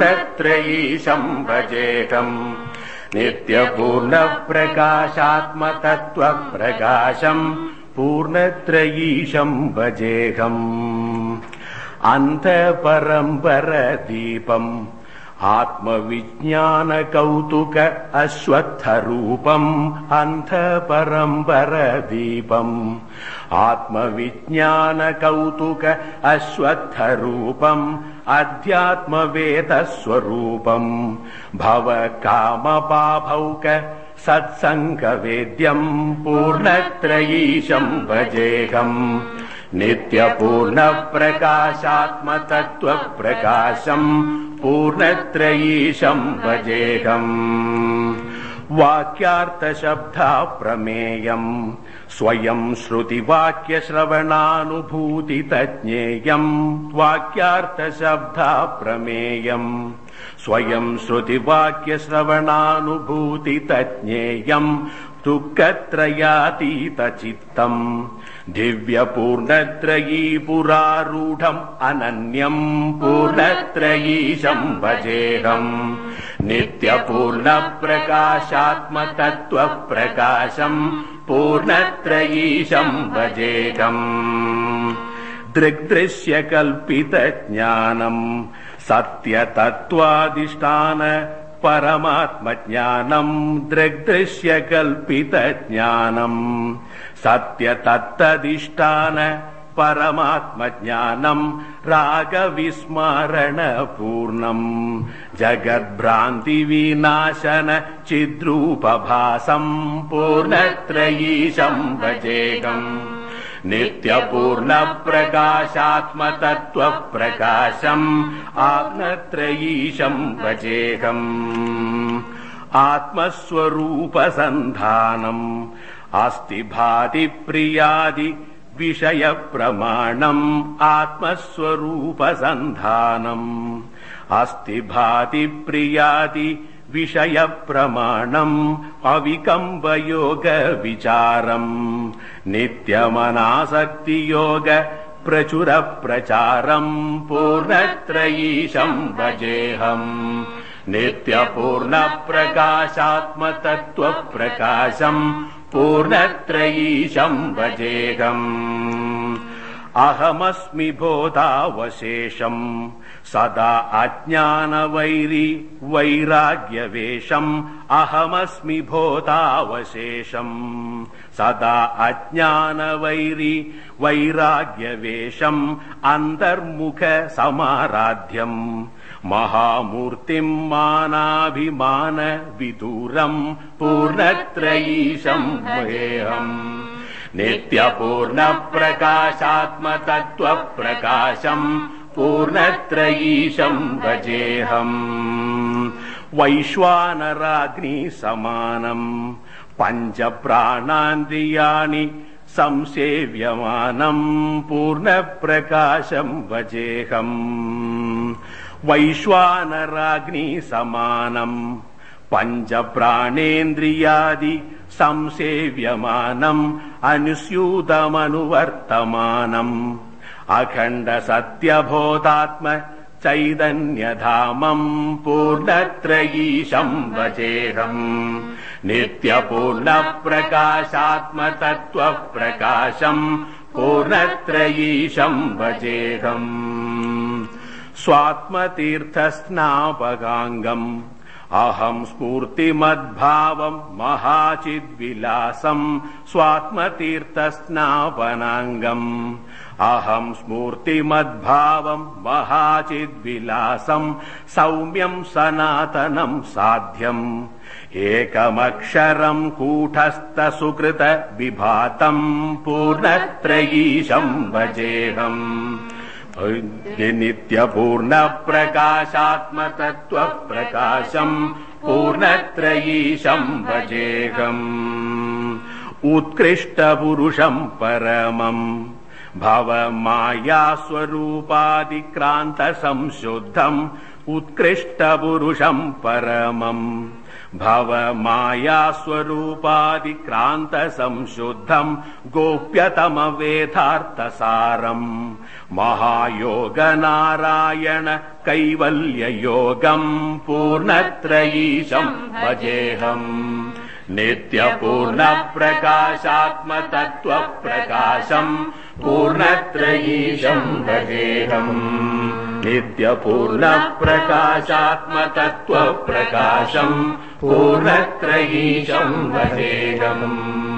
पूर्णत्रयीशम् भजेहम् नित्यपूर्णप्रकाशात्मतत्त्वप्रकाशम् पूर्णत्रयीशम् भजेहम् अन्तपरम्परदीपम् आत्मविज्ञानकौतुक अश्वत्थरूपम् अन्धपरम्परदीपम्। आत्मविज्ञानकौतुक अश्वत्थरूपम् अध्यात्मवेदस्वरूपम्। भव कामपाभौक सत्सङ्गवेद्यम् पूर्णत्रयीशम् भजेहम् नित्यपूर्णप्रकाशात्मतत्त्वप्रकाशम् पूर्णत्रयीशम् भजेहम् वाक्यार्थशब्दा प्रमेयम् स्वयम् श्रुतिवाक्यश्रवणानुभूतितज्ञेयम् वाक्यार्थशब्दा प्रमेयम् स्वयम् श्रुतिवाक्यश्रवणानुभूतितज्ञेयम् दुःखत्रयातीतचित्तम् दिव्यपूर्णत्रयी पुरारूढम् अनन्यम् पूर्णत्रयीशम् भजेहम् नित्यपूर्णप्रकाशात्मतत्त्वप्रकाशम् पूर्णत्रयीशम् भजेहम् दृग्दृश्यकल्पितज्ञानम् सत्यतत्त्वादिष्टान परमात्मज्ञानम् दृग्दृश्यकल्पितज्ञानम् सत्यतत्तदिष्टान परमात्मज्ञानम् रागविस्मरणपूर्णम् जगद्भ्रान्तिविनाशन चिद्रूपभासम् पूर्णत्रयीशम् भजेगम् नित्यपूर्णप्रकाशात्मतत्त्वप्रकाशम् आत्मत्रयीशम् भजेहम् आत्मस्वरूपसन्धानम् अस्ति भाति प्रियादि विषयप्रमाणम् आत्मस्वरूपसन्धानम् अस्ति भाति प्रियादि विषयप्रमाणम् अविकम्बयोगविचारम् नित्यमनासक्तियोग प्रचुरप्रचारम् पूर्णत्रयीशम् भजेहम् नित्यपूर्णप्रकाशात्मतत्त्वप्रकाशम् पूर्णत्रयीशम् भजेहम् अहमस्मि बोधावशेषम् सदा अज्ञानवैरि वैराग्यवेशम् अहमस्मि बोधावशेषम् सदा अज्ञानवैरि वैराग्यवेशम् अन्तर्मुख समाराध्यम् महामूर्तिम् मानाभिमान विदूरम् पूर्णत्रयीशम् महेहम् नित्यपूर्णप्रकाशात्मतत्त्वप्रकाशम् पूर्णत्रयीशम् भजेहम् वैश्वानराग्नि समानम् पञ्चप्राणान्द्रियाणि संसेव्यमानम् पूर्णप्रकाशम् भजेहम् वैश्वानराग्नि समानम् पञ्चप्राणेन्द्रियादि संसेव्यमानम् अनुस्यूतमनुवर्तमानम् अखण्ड सत्यबोधात्म चैतन्यधामम् पूर्णत्रयीशम् भजेहम् नित्यपूर्णप्रकाशात्मतत्त्वप्रकाशम् पूर्णत्रयीशम् भजेहम् स्वात्मतीर्थस्नापगाङ्गम् अहम् स्फूर्तिमद्भावम् महाचिद्विलासम् स्वात्मतीर्थस्नापनाङ्गम् अहम् स्फूर्तिमद्भावम् महाचिद्विलासम् सौम्यम् सनातनम् साध्यम्। एकमक्षरम् कूटस्थसुकृत विभातम् पूर्णत्रयीशम् भजेहम् नित्यपूर्णप्रकाशात्मतत्त्वप्रकाशम् पूर्णत्रयीशम् भजेहम्। उत्कृष्टपुरुषम् परमम्। भव मायास्वरूपादिक्रान्तसंशुद्धम् उत्कृष्टपुरुषम् परमम् भव मायास्वरूपादिक्रान्तसंशुद्धम् गोप्यतमवेदार्थसारम् महायोगनारायण कैवल्ययोगम् पूर्णत्रयीशम् भजेऽहम् नित्यपूर्णप्रकाशात्मतत्त्वप्रकाशम् पूर्णत्रयीशम् भजेऽहम् नित्यपूर्णप्रकाशात्मतत्त्वप्रकाशम् पूर्णत्रयीशम् भजेऽहम्